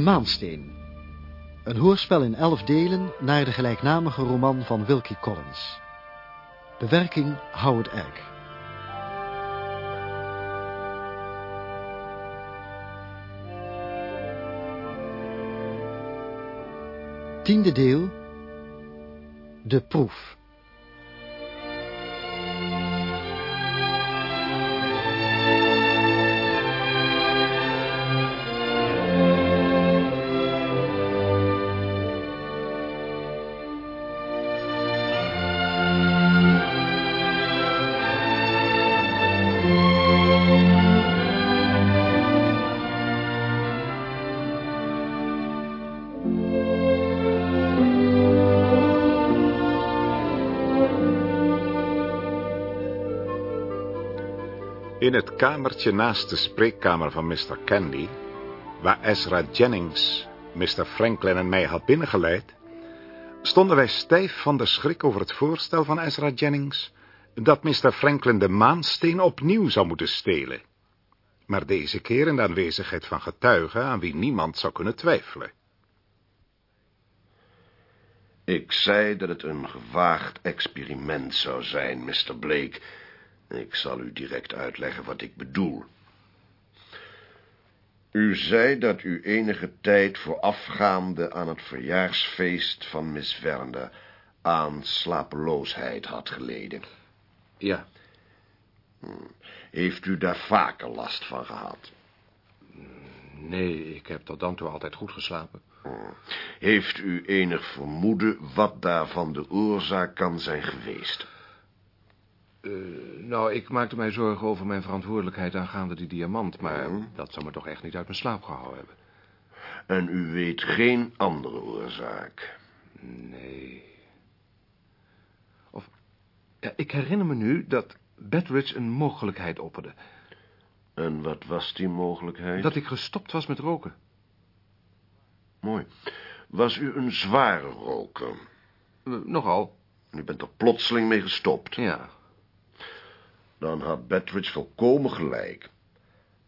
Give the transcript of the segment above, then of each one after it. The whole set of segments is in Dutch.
De Maansteen. Een hoorspel in elf delen naar de gelijknamige roman van Wilkie Collins. Bewerking Howard Egg. Tiende deel. De proef. In het kamertje naast de spreekkamer van Mr. Candy, waar Ezra Jennings Mr. Franklin en mij had binnengeleid, stonden wij stijf van de schrik over het voorstel van Ezra Jennings dat Mr. Franklin de maansteen opnieuw zou moeten stelen. Maar deze keer in de aanwezigheid van getuigen aan wie niemand zou kunnen twijfelen. Ik zei dat het een gewaagd experiment zou zijn, Mr. Blake. Ik zal u direct uitleggen wat ik bedoel. U zei dat u enige tijd voorafgaande aan het verjaarsfeest van Miss Verne aan slapeloosheid had geleden. Ja. Heeft u daar vaker last van gehad? Nee, ik heb tot dan toe altijd goed geslapen. Heeft u enig vermoeden wat daarvan de oorzaak kan zijn geweest? Uh, nou, ik maakte mij zorgen over mijn verantwoordelijkheid aangaande die diamant, maar dat zou me toch echt niet uit mijn slaap gehouden hebben. En u weet geen andere oorzaak? Nee. Of, ja, ik herinner me nu dat Bedridge een mogelijkheid opperde. En wat was die mogelijkheid? Dat ik gestopt was met roken. Mooi. Was u een zware roker? Uh, nogal, U bent er plotseling mee gestopt. ja. Dan had Betridge volkomen gelijk.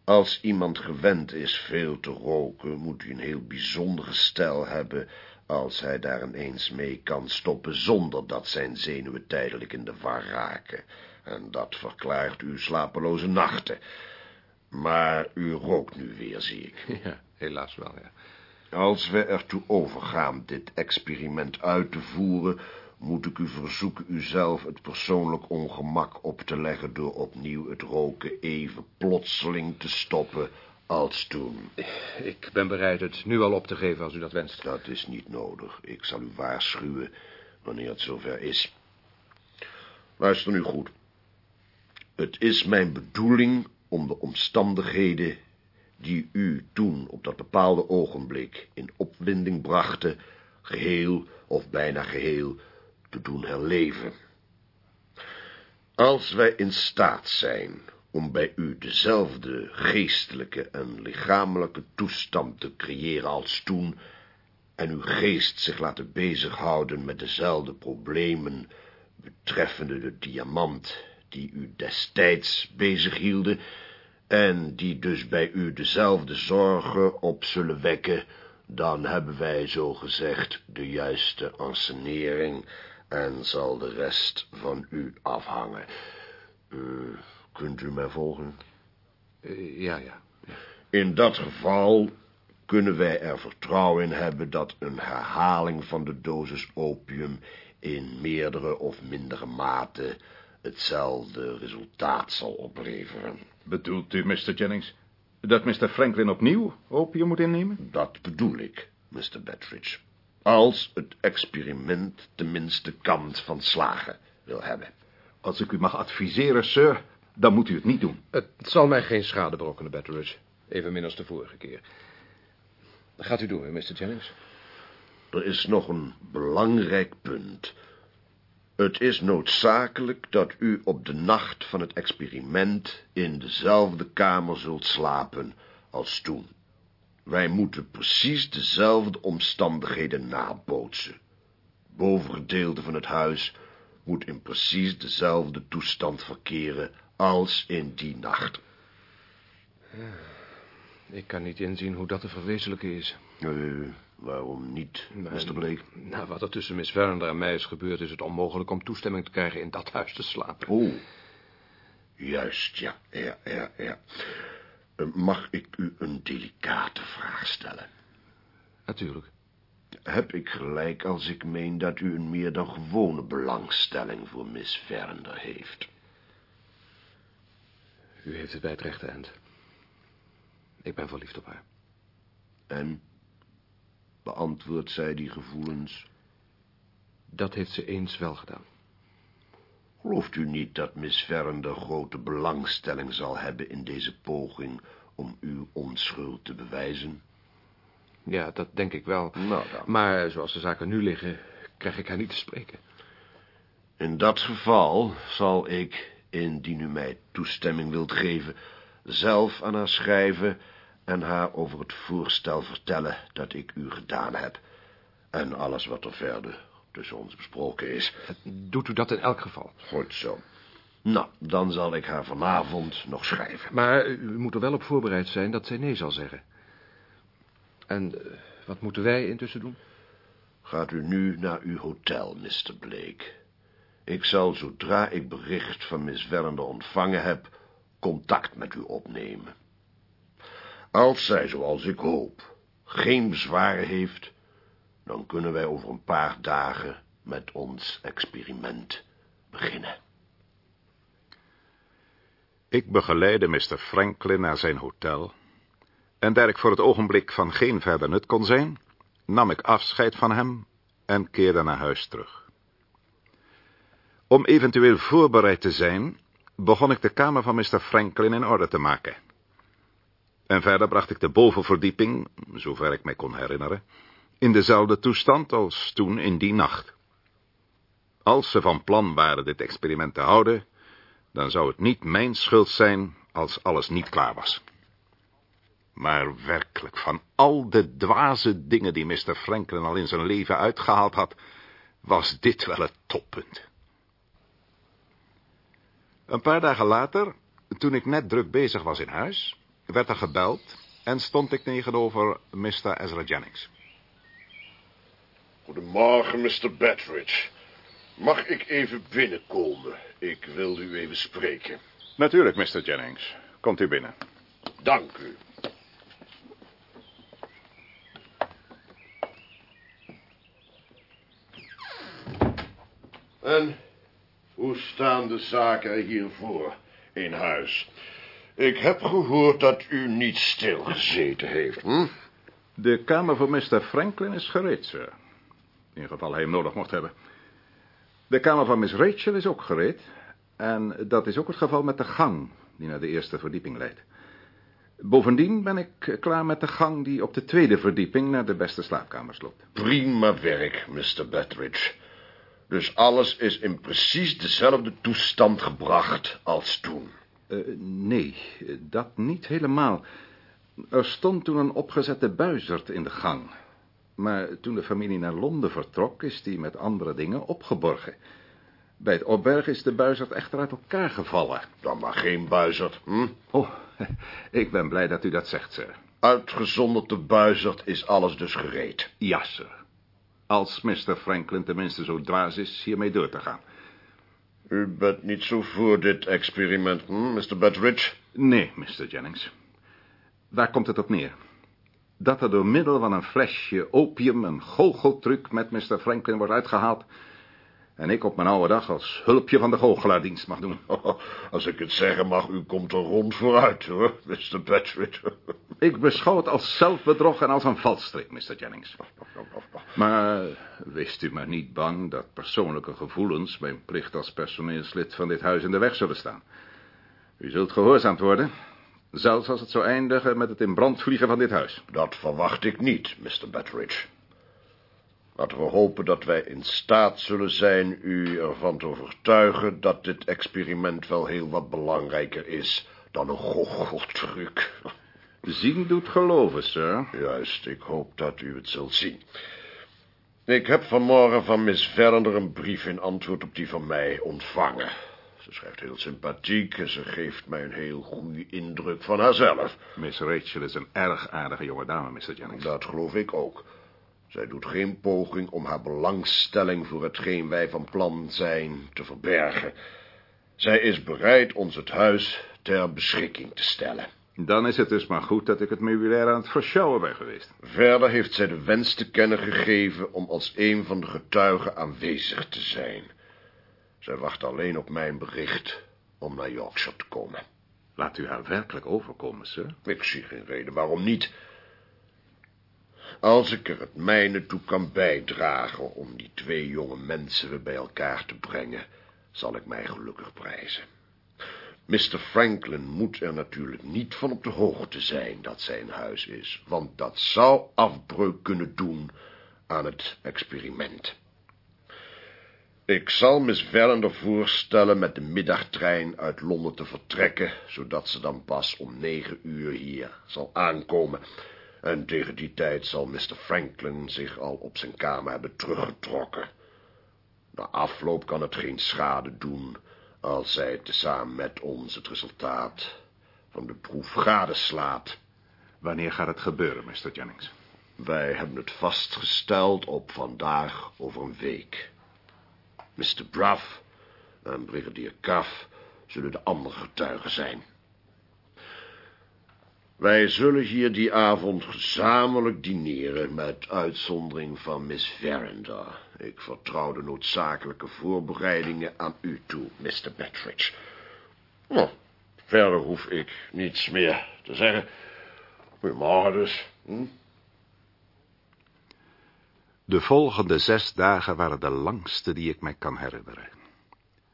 Als iemand gewend is veel te roken, moet hij een heel bijzonder gestel hebben als hij daar ineens mee kan stoppen zonder dat zijn zenuwen tijdelijk in de war raken. En dat verklaart uw slapeloze nachten. Maar u rookt nu weer, zie ik. Ja, helaas wel, ja. Als we ertoe overgaan dit experiment uit te voeren, moet ik u verzoeken uzelf het persoonlijk ongemak op te leggen door opnieuw het roken even plotseling te stoppen als toen. Ik ben bereid het nu al op te geven als u dat wenst. Dat is niet nodig. Ik zal u waarschuwen wanneer het zover is. Luister nu goed. Het is mijn bedoeling om de omstandigheden die u toen op dat bepaalde ogenblik in opwinding brachten, geheel of bijna geheel te doen herleven. Als wij in staat zijn om bij u dezelfde geestelijke en lichamelijke toestand te creëren als toen, en uw geest zich laten bezighouden met dezelfde problemen betreffende de diamant die u destijds bezighielden, en die dus bij u dezelfde zorgen op zullen wekken, dan hebben wij zo gezegd de juiste ansenering en zal de rest van u afhangen. Uh, kunt u mij volgen? Uh, ja, ja, ja. In dat geval kunnen wij er vertrouwen in hebben dat een herhaling van de dosis opium in meerdere of mindere mate hetzelfde resultaat zal opleveren. Bedoelt u, Mr. Jennings, dat Mr. Franklin opnieuw opium moet innemen? Dat bedoel ik, Mr. Betridge. Als het experiment tenminste kans van slagen wil hebben. Als ik u mag adviseren, sir, dan moet u het niet doen. Het zal mij geen schade berokkenen, Betteridge. Evenmin als de vorige keer. Gaat u door, Mr. Jennings. Er is nog een belangrijk punt. Het is noodzakelijk dat u op de nacht van het experiment in dezelfde kamer zult slapen als toen. Wij moeten precies dezelfde omstandigheden nabootsen. Bovengedeelte van het huis moet in precies dezelfde toestand verkeren als in die nacht. Ik kan niet inzien hoe dat te verwezenlijken is. Uh, waarom niet, Mr. Blake? Nou, wat er tussen Miss Verinder en mij is gebeurd... is het onmogelijk om toestemming te krijgen in dat huis te slapen. Oh, juist, ja, ja, ja, ja. Mag ik u een delicate vraag stellen? Natuurlijk. Heb ik gelijk als ik meen dat u een meer dan gewone belangstelling voor Miss Verinder heeft? U heeft het bij het rechte eind. Ik ben verliefd op haar. En? Beantwoordt zij die gevoelens? Dat heeft ze eens wel gedaan. Gelooft u niet dat Miss Verinder grote belangstelling zal hebben in deze poging om uw onschuld te bewijzen? Ja, dat denk ik wel. Nou dan. Maar zoals de zaken nu liggen, krijg ik haar niet te spreken. In dat geval zal ik, indien u mij toestemming wilt geven, zelf aan haar schrijven en haar over het voorstel vertellen dat ik u gedaan heb. En alles wat er verder tussen ons besproken is. Doet u dat in elk geval? Goed zo. Nou, dan zal ik haar vanavond nog schrijven. Maar u moet er wel op voorbereid zijn dat zij nee zal zeggen. En uh, wat moeten wij intussen doen? Gaat u nu naar uw hotel, Mr. Blake. Ik zal, zodra ik bericht van Miss Wellender ontvangen heb, contact met u opnemen. Als zij, zoals ik hoop, geen bezwaren heeft, dan kunnen wij over een paar dagen met ons experiment beginnen. Ik begeleide Mr. Franklin naar zijn hotel, en daar ik voor het ogenblik van geen verder nut kon zijn, nam ik afscheid van hem en keerde naar huis terug. Om eventueel voorbereid te zijn, begon ik de kamer van Mr. Franklin in orde te maken. En verder bracht ik de bovenverdieping, zover ik mij kon herinneren, in dezelfde toestand als toen in die nacht. Als ze van plan waren dit experiment te houden, dan zou het niet mijn schuld zijn als alles niet klaar was. Maar werkelijk, van al de dwaze dingen die Mr. Franklin al in zijn leven uitgehaald had, was dit wel het toppunt. Een paar dagen later, toen ik net druk bezig was in huis, werd er gebeld en stond ik tegenover Mr. Ezra Jennings. Goedemorgen, Mr. Betteridge. Mag ik even binnenkomen? Ik wilde u even spreken. Natuurlijk, Mr. Jennings. Komt u binnen. Dank u. En hoe staan de zaken hiervoor in huis? Ik heb gehoord dat u niet stilgezeten heeft, hm? De kamer voor Mr. Franklin is gereed, sir. In geval hij hem nodig mocht hebben. De kamer van Miss Rachel is ook gereed. En dat is ook het geval met de gang die naar de eerste verdieping leidt. Bovendien ben ik klaar met de gang die op de tweede verdieping naar de beste slaapkamers loopt. Prima werk, Mr. Betteridge. Dus alles is in precies dezelfde toestand gebracht als toen. Uh, nee, dat niet helemaal. Er stond toen een opgezette buizerd in de gang. Maar toen de familie naar Londen vertrok, is die met andere dingen opgeborgen. Bij het opbergen is de buizerd echter uit elkaar gevallen. Dan maar geen buizerd, hm? Oh, ik ben blij dat u dat zegt, sir. Uitgezonderd de buizerd is alles dus gereed. Ja, sir. Als Mr. Franklin tenminste zo dwaas is hiermee door te gaan. U bent niet zo voor dit experiment, hm, Mr. Betteridge? Nee, Mr. Jennings. Waar komt het op neer? Dat er door middel van een flesje opium een goocheltruc met Mr. Franklin wordt uitgehaald... en ik op mijn oude dag als hulpje van de goochelaardienst mag doen. als ik het zeggen mag, u komt er rond vooruit, hoor, Mr. Betteridge. ik beschouw het als zelfbedrog en als een valstrik, Mr. Jennings. Maar wist u maar niet bang dat persoonlijke gevoelens... mijn plicht als personeelslid van dit huis in de weg zullen staan. U zult gehoorzaamd worden... Zelfs als het zou eindigen met het in brand vliegen van dit huis. Dat verwacht ik niet, Mr. Betteridge. Laten we hopen dat wij in staat zullen zijn u ervan te overtuigen... dat dit experiment wel heel wat belangrijker is dan een goocheltruc. Zien doet geloven, sir. Juist, ik hoop dat u het zult zien. Ik heb vanmorgen van Miss Verlander een brief in antwoord op die van mij ontvangen. Ze schrijft heel sympathiek en ze geeft mij een heel goede indruk van haarzelf. Miss Rachel is een erg aardige jonge dame, Mr. Jennings. Dat geloof ik ook. Zij doet geen poging om haar belangstelling voor hetgeen wij van plan zijn te verbergen. Zij is bereid ons het huis ter beschikking te stellen. Dan is het dus maar goed dat ik het meubilair aan het verschouwen ben geweest. Verder heeft zij de wens te kennen gegeven om als een van de getuigen aanwezig te zijn. Zij wacht alleen op mijn bericht om naar Yorkshire te komen. Laat u haar werkelijk overkomen, sir. Ik zie geen reden waarom niet. Als ik er het mijne toe kan bijdragen om die twee jonge mensen weer bij elkaar te brengen, zal ik mij gelukkig prijzen. Mr. Franklin moet er natuurlijk niet van op de hoogte zijn dat zij in huis is, want dat zou afbreuk kunnen doen aan het experiment. Ik zal Miss Vallender voorstellen met de middagtrein uit Londen te vertrekken, zodat ze dan pas om negen uur hier zal aankomen. En tegen die tijd zal Mr. Franklin zich al op zijn kamer hebben teruggetrokken. Na afloop kan het geen schade doen als zij tezamen met ons het resultaat van de proef gadeslaat. Wanneer gaat het gebeuren, Mr. Jennings? Wij hebben het vastgesteld op vandaag over een week. Mr. Bruff en brigadier Cuff zullen de andere getuigen zijn. Wij zullen hier die avond gezamenlijk dineren... met uitzondering van Miss Verinder. Ik vertrouw de noodzakelijke voorbereidingen aan u toe, Mr. Bettridge. Nou, verder hoef ik niets meer te zeggen. Goedemorgen dus. Hm? De volgende zes dagen waren de langste die ik mij kan herinneren.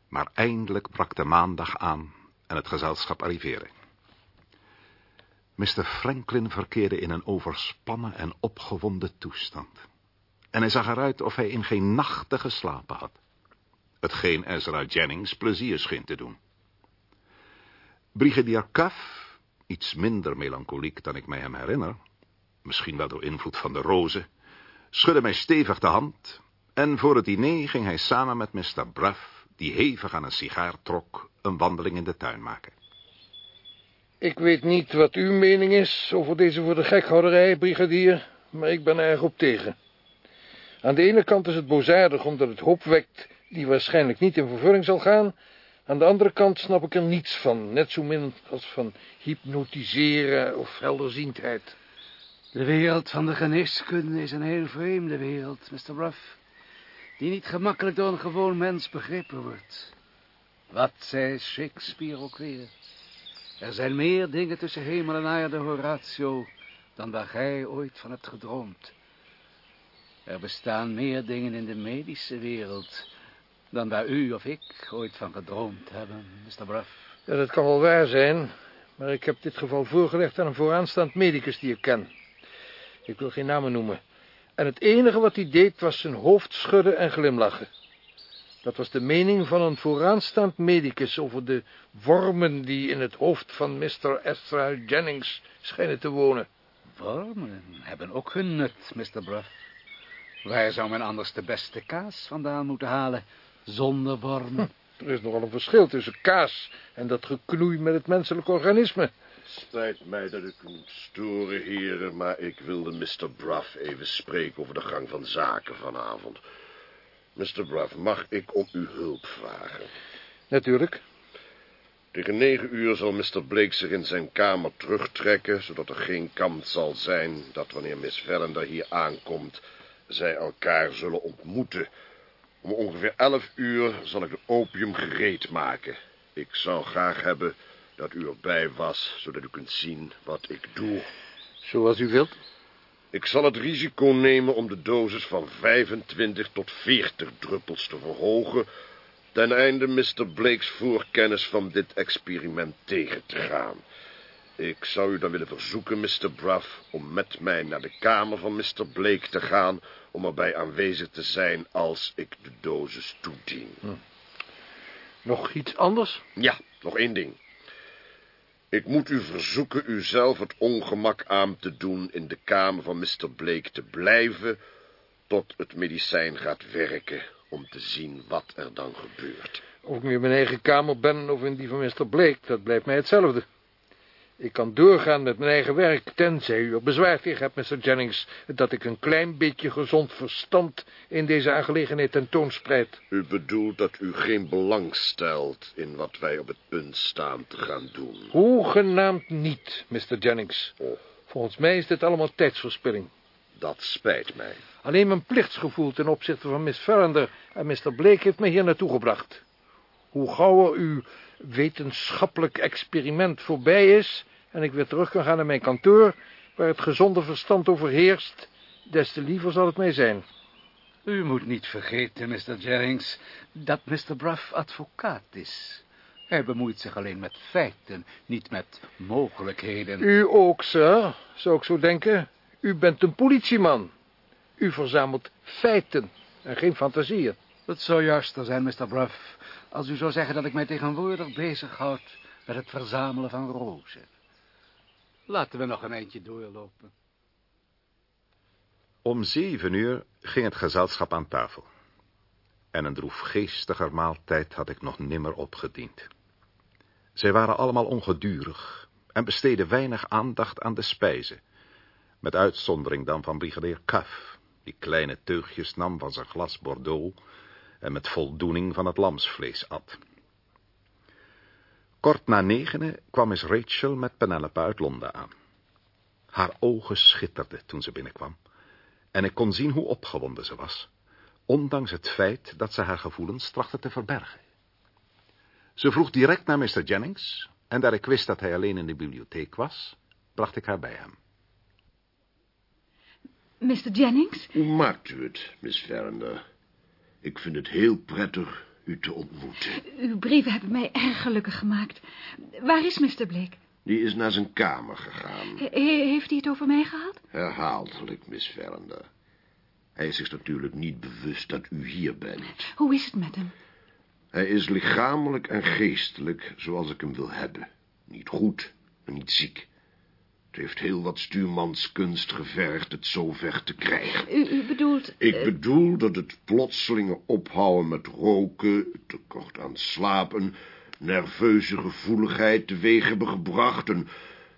Maar eindelijk brak de maandag aan en het gezelschap arriveerde. Mr. Franklin verkeerde in een overspannen en opgewonden toestand. En hij zag eruit of hij in geen nachten geslapen had. Hetgeen Ezra Jennings plezier scheen te doen. Brigadier Cuff, iets minder melancholiek dan ik mij hem herinner, misschien wel door invloed van de rozen, schudde mij stevig de hand, en voor het diner ging hij samen met Mr. Bruff, die hevig aan een sigaar trok, een wandeling in de tuin maken. Ik weet niet wat uw mening is over deze voor de gekhouderij, brigadier, maar ik ben erg op tegen. Aan de ene kant is het bozaardig omdat het hoop wekt die waarschijnlijk niet in vervulling zal gaan. Aan de andere kant snap ik er niets van, net zo min als van hypnotiseren of helderziendheid. De wereld van de geneeskunde is een heel vreemde wereld, Mr. Ruff, die niet gemakkelijk door een gewoon mens begrepen wordt. Wat zei Shakespeare ook weer? Er zijn meer dingen tussen hemel en aarde, Horatio, dan waar gij ooit van hebt gedroomd. Er bestaan meer dingen in de medische wereld, dan waar u of ik ooit van gedroomd hebben, Mr. Bruff. Ja, dat kan wel waar zijn, maar ik heb dit geval voorgelegd aan een vooraanstaand medicus die ik ken. Ik wil geen namen noemen. En het enige wat hij deed was zijn hoofd schudden en glimlachen. Dat was de mening van een vooraanstaand medicus over de wormen die in het hoofd van Mr. Ezra Jennings schijnen te wonen. Wormen hebben ook hun nut, Mr. Bruff. Waar zou men anders de beste kaas vandaan moeten halen, zonder wormen? Er is nogal een verschil tussen kaas en dat geknoei met het menselijk organisme. Spijt mij dat ik u moet storen, heren, maar ik wilde Mr. Bruff even spreken over de gang van zaken vanavond. Mr. Bruff, mag ik om uw hulp vragen? Natuurlijk. Tegen negen uur zal Mr. Blake zich in zijn kamer terugtrekken, zodat er geen kans zal zijn dat wanneer Miss Vellender hier aankomt, zij elkaar zullen ontmoeten. Om ongeveer elf uur zal ik de opium gereed maken. Ik zou graag hebben dat u erbij was, zodat u kunt zien wat ik doe. Zoals u wilt. Ik zal het risico nemen om de dosis van 25 tot 40 druppels te verhogen... ten einde Mr. Blake's voorkennis van dit experiment tegen te gaan. Ik zou u dan willen verzoeken, Mr. Bruff, om met mij naar de kamer van Mr. Blake te gaan... om erbij aanwezig te zijn als ik de dosis toedien. Hm. Nog iets anders? Ja, nog één ding. Ik moet u verzoeken u zelf het ongemak aan te doen in de kamer van Mr. Blake te blijven... tot het medicijn gaat werken, om te zien wat er dan gebeurt. Of ik nu in mijn eigen kamer ben of in die van Mr. Blake, dat blijft mij hetzelfde. Ik kan doorgaan met mijn eigen werk, tenzij u er bezwaar tegen hebt, Mr. Jennings, dat ik een klein beetje gezond verstand in deze aangelegenheid tentoonspreid. U bedoelt dat u geen belang stelt in wat wij op het punt staan te gaan doen. Hoegenaamd niet, Mr. Jennings. Oh, Volgens mij is dit allemaal tijdsverspilling. dat spijt mij. Alleen mijn plichtsgevoel ten opzichte van Miss Farrander en Mr. Blake heeft me hier naartoe gebracht. Hoe gauwer uw wetenschappelijk experiment voorbij is... en ik weer terug kan gaan naar mijn kantoor... waar het gezonde verstand overheerst... des te liever zal het mij zijn. U moet niet vergeten, Mr. Jennings, dat Mr. Bruff advocaat is. Hij bemoeit zich alleen met feiten, niet met mogelijkheden. U ook, sir, zou ik zo denken. U bent een politieman. U verzamelt feiten en geen fantasieën. Het zou juister zijn, Mr. Bruff, als u zou zeggen dat ik mij tegenwoordig bezighoud met het verzamelen van rozen. Laten we nog een eindje doorlopen. Om zeven uur ging het gezelschap aan tafel. En een droefgeestiger maaltijd had ik nog nimmer opgediend. Zij waren allemaal ongedurig en besteden weinig aandacht aan de spijzen. Met uitzondering dan van brigadier Cuff, die kleine teugjes nam van zijn glas Bordeaux en met voldoening van het lamsvlees at. Kort na negenen kwam Miss Rachel met Penelope uit Londen aan. Haar ogen schitterden toen ze binnenkwam, en ik kon zien hoe opgewonden ze was, ondanks het feit dat ze haar gevoelens trachtte te verbergen. Ze vroeg direct naar Mr. Jennings, en daar ik wist dat hij alleen in de bibliotheek was, bracht ik haar bij hem. Mr. Jennings? Hoe maakt u het, Miss Verender? Ik vind het heel prettig u te ontmoeten. Uw brieven hebben mij erg gelukkig gemaakt. Waar is Mr. Blake? Die is naar zijn kamer gegaan. He- heeft hij het over mij gehad? Herhaaldelijk, Miss Verender. Hij is zich natuurlijk niet bewust dat u hier bent. Hoe is het met hem? Hij is lichamelijk en geestelijk zoals ik hem wil hebben. Niet goed en niet ziek. Heeft heel wat stuurmanskunst gevergd het zo ver te krijgen. U, u bedoelt... Ik eh, bedoel dat het plotselinge ophouden met roken, tekort aan slaap, een nerveuze gevoeligheid teweeg hebben gebracht, een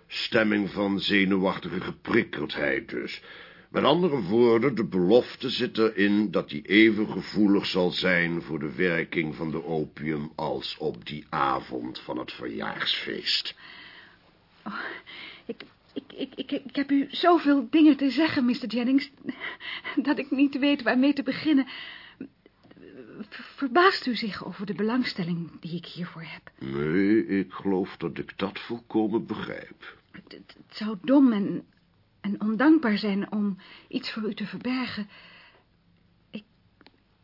stemming van zenuwachtige geprikkeldheid dus. Met andere woorden, de belofte zit erin dat hij even gevoelig zal zijn voor de werking van de opium als op die avond van het verjaarsfeest. ik, ik, ik, ik, ik heb u zoveel dingen te zeggen, Mr. Jennings... dat ik niet weet waarmee te beginnen. Ver- Verbaast u zich over de belangstelling die ik hiervoor heb? Nee, ik geloof dat ik dat volkomen begrijp. Het, het- het zou dom en, en ondankbaar zijn om iets voor u te verbergen. Ik,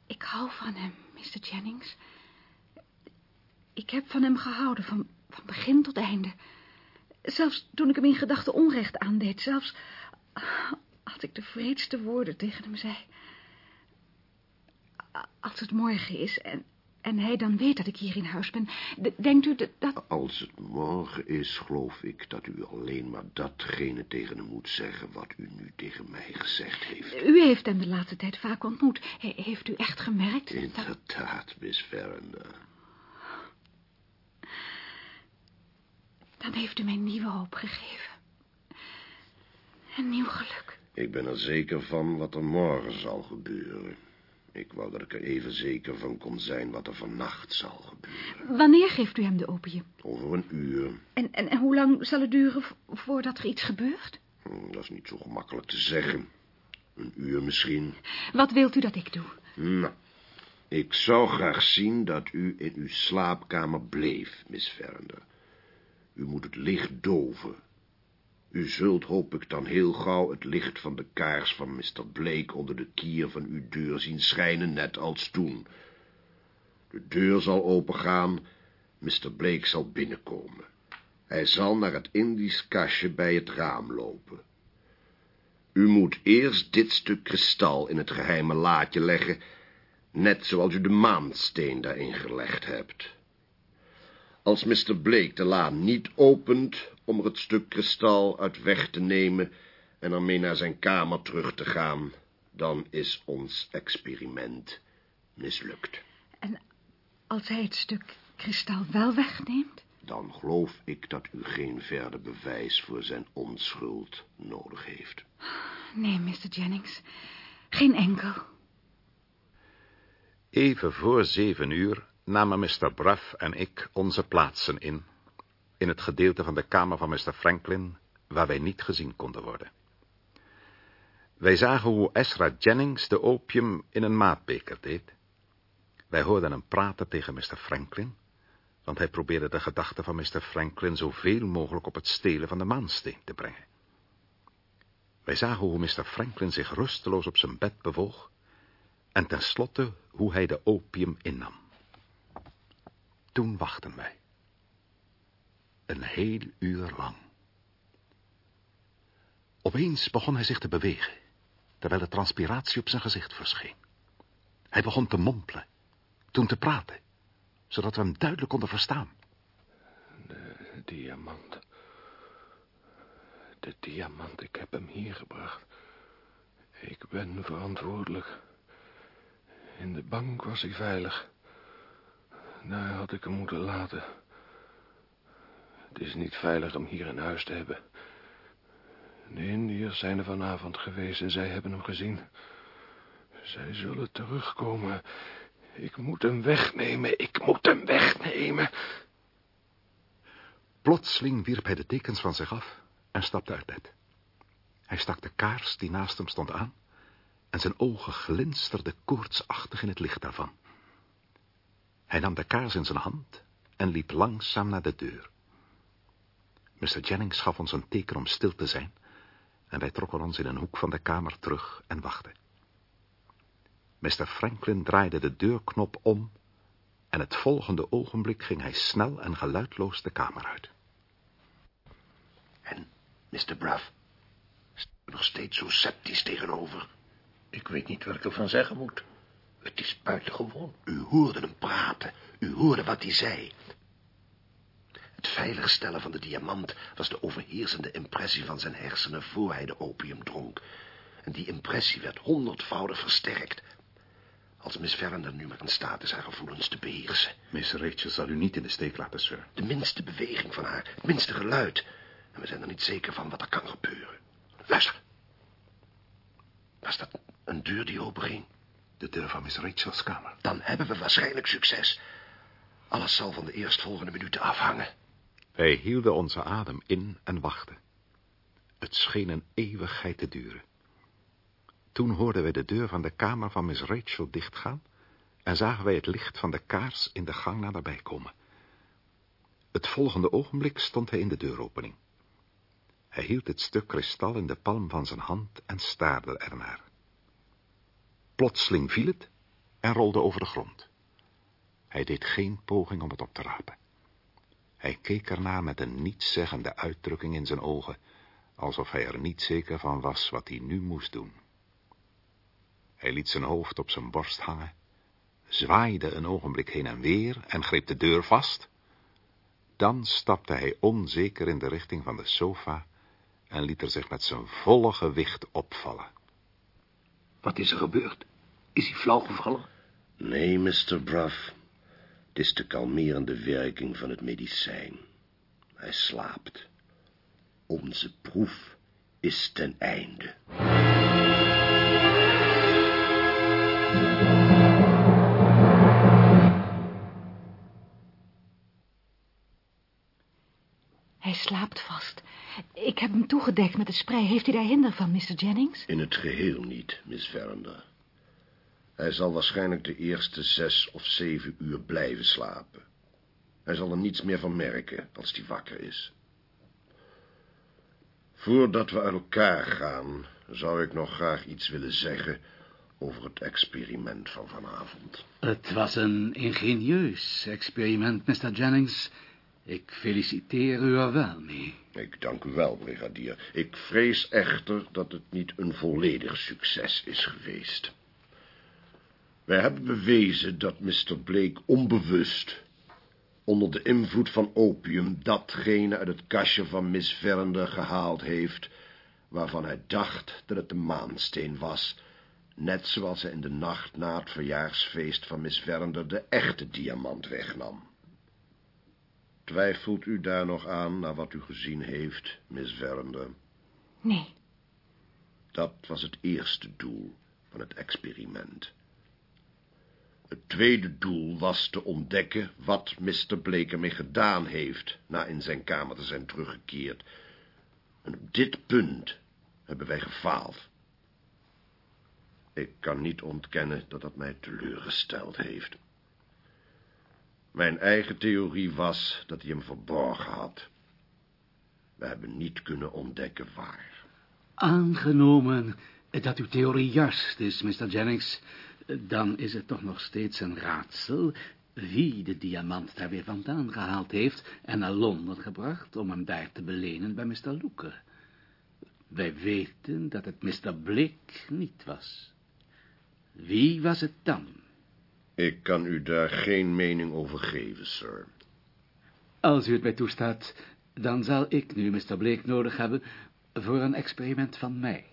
ik hou van hem, Mr. Jennings. Ik heb van hem gehouden, van, van begin tot einde. Zelfs toen ik hem in gedachten onrecht aandeed. Zelfs als ik de vreedste woorden tegen hem zei. Als het morgen is en, en hij dan weet dat ik hier in huis ben... denkt u dat... dat... Als het morgen is, geloof ik dat u alleen maar datgene tegen hem moet zeggen wat u nu tegen mij gezegd heeft. U heeft hem de laatste tijd vaak ontmoet. He- heeft u echt gemerkt dat... Inderdaad, Miss Verender. Dan heeft u mij nieuwe hoop gegeven. Een nieuw geluk. Ik ben er zeker van wat er morgen zal gebeuren. Ik wou dat ik er even zeker van kon zijn wat er vannacht zal gebeuren. Wanneer geeft u hem de opium? Over een uur. En, en, en hoe lang zal het duren voordat er iets gebeurt? Hm, Dat is niet zo gemakkelijk te zeggen. Een uur misschien. Wat wilt u dat ik doe? Nou, ik zou graag zien dat u in uw slaapkamer bleef, Miss Verender. U moet het licht doven. U zult, hoop ik, dan heel gauw het licht van de kaars van Mr. Blake onder de kier van uw deur zien schijnen, net als toen. De deur zal opengaan, Mr. Blake zal binnenkomen. Hij zal naar het Indisch kastje bij het raam lopen. U moet eerst dit stuk kristal in het geheime laadje leggen, net zoals u de maansteen daarin gelegd hebt. Als Mr. Blake de la niet opent om er het stuk kristal uit weg te nemen en ermee naar zijn kamer terug te gaan, dan is ons experiment mislukt. En als hij het stuk kristal wel wegneemt? Dan geloof ik dat u geen verder bewijs voor zijn onschuld nodig heeft. Nee, Mr. Jennings. Geen enkel. Even voor zeven uur namen Mr. Bruff en ik onze plaatsen in, in het gedeelte van de kamer van Mr. Franklin, waar wij niet gezien konden worden. Wij zagen hoe Ezra Jennings de opium in een maatbeker deed. Wij hoorden hem praten tegen Mr. Franklin, want hij probeerde de gedachten van Mr. Franklin zoveel mogelijk op het stelen van de maansteen te brengen. Wij zagen hoe Mr. Franklin zich rusteloos op zijn bed bewoog en tenslotte hoe hij de opium innam. Toen wachten wij. Een heel uur lang. Opeens begon hij zich te bewegen, terwijl de transpiratie op zijn gezicht verscheen. Hij begon te mompelen, toen te praten, zodat we hem duidelijk konden verstaan. De diamant. De diamant, ik heb hem hier gebracht. Ik ben verantwoordelijk. In de bank was hij veilig. Daar had ik hem moeten laten. Het is niet veilig om hier in huis te hebben. De Indiërs zijn er vanavond geweest en zij hebben hem gezien. Zij zullen terugkomen. Ik moet hem wegnemen, ik moet hem wegnemen. Plotseling wierp hij de dekens van zich af en stapte uit bed. Hij stak de kaars die naast hem stond aan en zijn ogen glinsterden koortsachtig in het licht daarvan. Hij nam de kaars in zijn hand en liep langzaam naar de deur. Mr. Jennings gaf ons een teken om stil te zijn en wij trokken ons in een hoek van de kamer terug en wachten. Mr. Franklin draaide de deurknop om en het volgende ogenblik ging hij snel en geluidloos de kamer uit. En, Mr. Bruff, staat nog steeds zo sceptisch tegenover? Ik weet niet wat ik ervan zeggen moet. Het is buitengewoon. U hoorde hem praten. U hoorde wat hij zei. Het veiligstellen van de diamant was de overheersende impressie van zijn hersenen voor hij de opium dronk. En die impressie werd honderdvoudig versterkt. Als Miss Verlander nu maar in staat is haar gevoelens te beheersen. Miss Rachel zal u niet in de steek laten, sir. De minste beweging van haar, het minste geluid. En we zijn er niet zeker van wat er kan gebeuren. Luister. Was dat een deur die openging? De deur van Miss Rachel's kamer. Dan hebben we waarschijnlijk succes. Alles zal van de eerstvolgende minuten afhangen. Wij hielden onze adem in en wachten. Het scheen een eeuwigheid te duren. Toen hoorden wij de deur van de kamer van Miss Rachel dichtgaan en zagen wij het licht van de kaars in de gang naderbij komen. Het volgende ogenblik stond hij in de deuropening. Hij hield het stuk kristal in de palm van zijn hand en staarde ernaar. Plotseling viel het en rolde over de grond. Hij deed geen poging om het op te rapen. Hij keek ernaar met een nietszeggende uitdrukking in zijn ogen, alsof hij er niet zeker van was wat hij nu moest doen. Hij liet zijn hoofd op zijn borst hangen, zwaaide een ogenblik heen en weer en greep de deur vast. Dan stapte hij onzeker in de richting van de sofa en liet er zich met zijn volle gewicht opvallen. Wat is er gebeurd? Is hij flauw gevallen? Nee, Mr. Bruff. Het is de kalmerende werking van het medicijn. Hij slaapt. Onze proef is ten einde. Slaapt vast. Ik heb hem toegedekt met de sprei. Heeft hij daar hinder van, Mr. Jennings? In het geheel niet, Miss Verinder. Hij zal waarschijnlijk de eerste zes of zeven uur blijven slapen. Hij zal er niets meer van merken als hij wakker is. Voordat we uit elkaar gaan, zou ik nog graag iets willen zeggen over het experiment van vanavond. Het was een ingenieus experiment, Mr. Jennings. Ik feliciteer u er wel mee. Ik dank u wel, brigadier. Ik vrees echter dat het niet een volledig succes is geweest. Wij hebben bewezen dat Mr. Blake onbewust, onder de invloed van opium, datgene uit het kastje van Miss Verinder gehaald heeft, waarvan hij dacht dat het de maansteen was, Net zoals hij in de nacht na het verjaarsfeest van Miss Vernder de echte diamant wegnam. Twijfelt u daar nog aan naar wat u gezien heeft, Miss Vernder? Nee. Dat was het eerste doel van het experiment. Het tweede doel was te ontdekken wat Mr. Blake ermee gedaan heeft... na in zijn kamer te zijn teruggekeerd. En op dit punt hebben wij gefaald. Ik kan niet ontkennen dat dat mij teleurgesteld heeft. Mijn eigen theorie was dat hij hem verborgen had. We hebben niet kunnen ontdekken waar. Aangenomen dat uw theorie juist is, Mr. Jennings... dan is het toch nog steeds een raadsel... wie de diamant daar weer vandaan gehaald heeft... en naar Londen gebracht om hem daar te belenen bij Mr. Looker. Wij weten dat het Mr. Blake niet was. Wie was het dan? Ik kan u daar geen mening over geven, sir. Als u het mij toestaat, dan zal ik nu Mr. Blake nodig hebben voor een experiment van mij.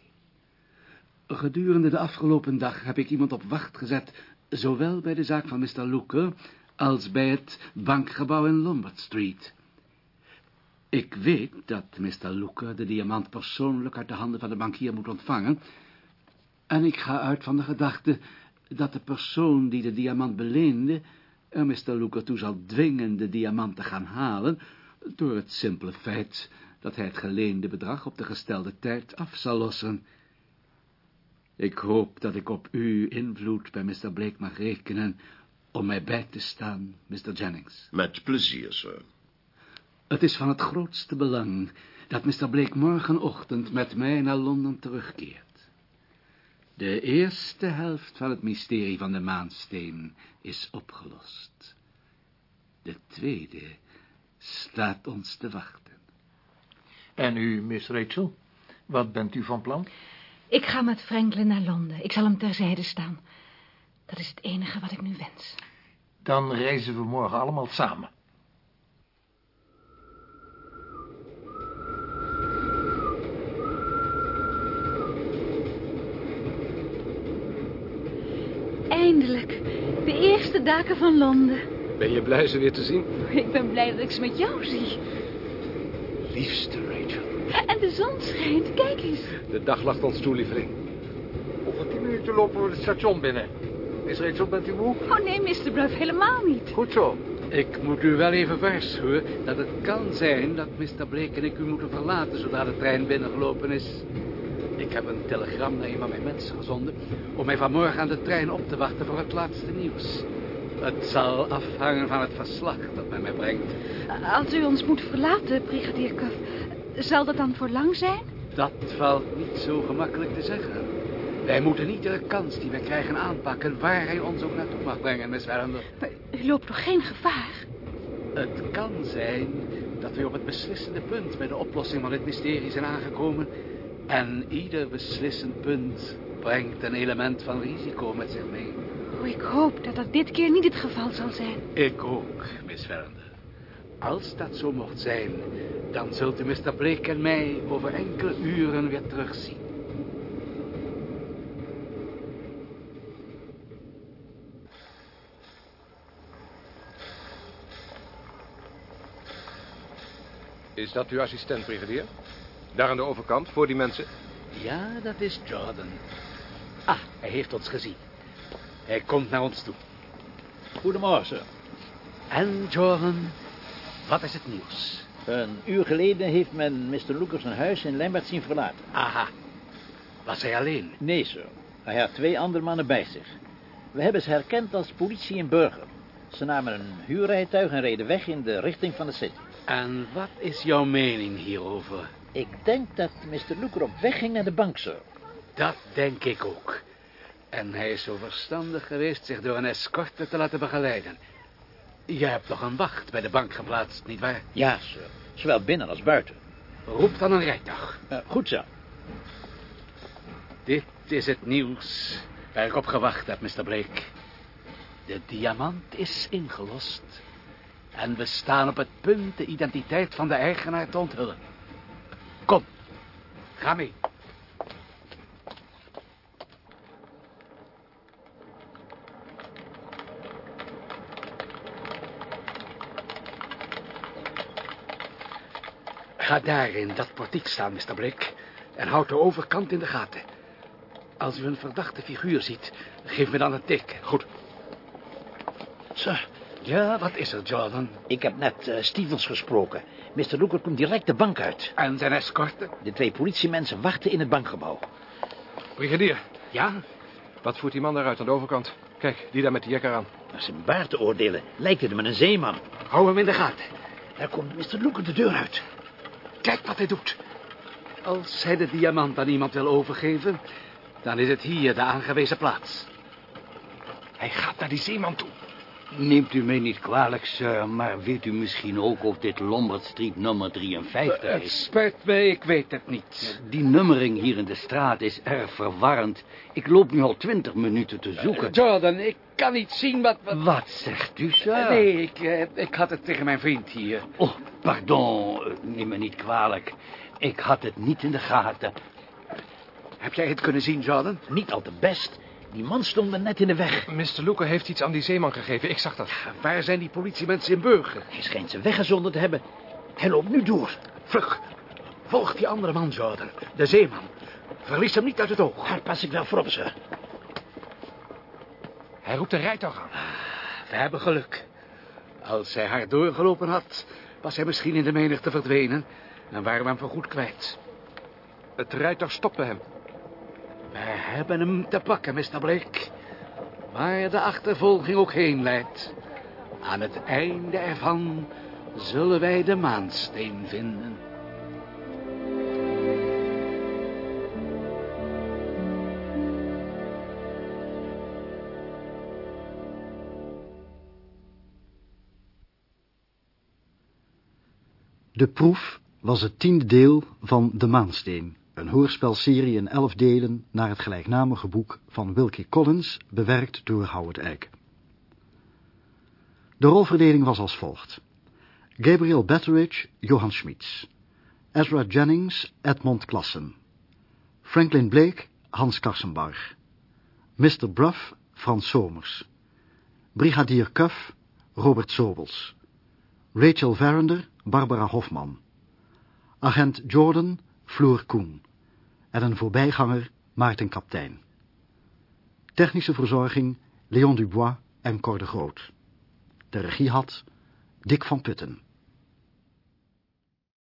Gedurende de afgelopen dag heb ik iemand op wacht gezet, zowel bij de zaak van Mr. Looker als bij het bankgebouw in Lombard Street. Ik weet dat Mr. Looker de diamant persoonlijk uit de handen van de bankier moet ontvangen, en ik ga uit van de gedachte dat de persoon die de diamant beleende er Mr. Looker toe zal dwingen de diamant te gaan halen, door het simpele feit dat hij het geleende bedrag op de gestelde tijd af zal lossen. Ik hoop dat ik op uw invloed bij Mr. Blake mag rekenen om mij bij te staan, Mr. Jennings. Met plezier, sir. Het is van het grootste belang dat Mr. Blake morgenochtend met mij naar Londen terugkeert. De eerste helft van het mysterie van de maansteen is opgelost. De tweede staat ons te wachten. En u, Miss Rachel, wat bent u van plan? Ik ga met Franklin naar Londen. Ik zal hem terzijde staan. Dat is het enige wat ik nu wens. Dan reizen we morgen allemaal samen. Eindelijk. De eerste daken van Londen. Ben je blij ze weer te zien? Ik ben blij dat ik ze met jou zie. Liefste Rachel. En de zon schijnt. Kijk eens. De dag lacht ons toe, lieveling. Over tien minuten lopen we het station binnen. Miss Rachel, bent u moe? Oh nee, Mr. Bluff, helemaal niet. Goed zo. Ik moet u wel even waarschuwen dat het kan zijn dat Mr. Blake en ik u moeten verlaten zodra de trein binnengelopen is. Ik heb een telegram naar een van mijn mensen gezonden om mij vanmorgen aan de trein op te wachten voor het laatste nieuws. Het zal afhangen van het verslag dat men mij brengt. Als u ons moet verlaten, brigadier Cuff, zal dat dan voor lang zijn? Dat valt niet zo gemakkelijk te zeggen. Wij moeten niet de kans die wij krijgen aanpakken waar hij ons ook naartoe mag brengen, Miss Werender. Maar u loopt toch geen gevaar? Het kan zijn dat we op het beslissende punt bij de oplossing van dit mysterie zijn aangekomen. En ieder beslissend punt brengt een element van risico met zich mee. Oh, ik hoop dat dat dit keer niet het geval zal zijn. Ik ook, Miss Werender. Als dat zo mocht zijn, dan zult u Mr. Blake en mij over enkele uren weer terugzien. Is dat uw assistent, brigadier? Daar aan de overkant, voor die mensen? Ja, dat is Jordan. Ah, hij heeft ons gezien. Hij komt naar ons toe. Goedemorgen, sir. En Jordan, wat is het nieuws? Een uur geleden heeft men Mr. Lucas zijn huis in Lambert zien verlaten. Aha. Was hij alleen? Nee, sir. Hij had twee andere mannen bij zich. We hebben ze herkend als politie en burger. Ze namen een huurrijtuig en reden weg in de richting van de city. En wat is jouw mening hierover? Ik denk dat Mr. Luker op weg ging naar de bank, sir. Dat denk ik ook. En hij is zo verstandig geweest zich door een escorte te laten begeleiden. Je hebt toch een wacht bij de bank geplaatst, nietwaar? Ja, sir. Zowel binnen als buiten. Roep dan een rijtuig. Uh, goed zo. Dit is het nieuws waar ik op gewacht heb, Mr. Blake. De diamant is ingelost. En we staan op het punt de identiteit van de eigenaar te onthullen. Kom, ga mee. Ga daar in dat portiek staan, Mr. Blake. En houd de overkant in de gaten. Als u een verdachte figuur ziet, geef me dan een tik. Goed. Sir. Ja, wat is er, Jordan? Ik heb net uh, Stevens gesproken. Mr. Looker komt direct de bank uit. En zijn escorte? De twee politiemensen wachten in het bankgebouw. Brigadier. Ja? Wat voert die man daaruit aan de overkant? Kijk, die daar met de jekker aan. Naar zijn baard te oordelen lijkt het hem een zeeman. Hou hem in de gaten. Daar komt Mr. Looker de deur uit. Kijk wat hij doet. Als hij de diamant aan iemand wil overgeven... dan is het hier de aangewezen plaats. Hij gaat naar die zeeman toe. Neemt u mij niet kwalijk, sir, maar weet u misschien ook of dit Lombard Street nummer 53 Het is? spijt mij, ik weet het niet. Die nummering hier in de straat is erg verwarrend. Ik loop nu al twintig minuten te zoeken. Jordan, ik kan niet zien wat... wat... Wat zegt u, sir? Nee, ik, eh, ik had het tegen mijn vriend hier. Oh, pardon, neem me niet kwalijk. Ik had het niet in de gaten. Heb jij het kunnen zien, Jordan? Niet al te best. Die man stond er net in de weg. Mr. Looker heeft iets aan die zeeman gegeven. Ik zag dat. Waar zijn die politiemensen in Burger? Hij schijnt ze weggezonden te hebben. Hij loopt nu door. Vlug, volg die andere man, Jordan. De zeeman. Verlies hem niet uit het oog. Daar pas ik wel voor op, sir. Hij roept een rijtuig aan. We hebben geluk. Als hij hard doorgelopen had, was hij misschien in de menigte verdwenen... en waren we hem voorgoed kwijt. Het rijtuig stopte hem. We hebben hem te pakken, Mr. Blake. Waar de achtervolging ook heen leidt. Aan het einde ervan zullen wij de maansteen vinden. De proef was het tiende deel van De Maansteen, een hoorspelserie in elf delen naar het gelijknamige boek van Wilkie Collins, bewerkt door Howard Eyck. De rolverdeling was als volgt. Gabriel Betteridge, Johan Schmitz. Ezra Jennings, Edmond Klassen. Franklin Blake, Hans Karsenbarg. Mr. Bruff, Frans Somers. Brigadier Cuff, Robert Sobels. Rachel Verender, Barbara Hofman. Agent Jordan, Floor Koen. En een voorbijganger, Maarten Kaptein. Technische verzorging, Leon Dubois en Cor de Groot. De regie had Dick van Putten.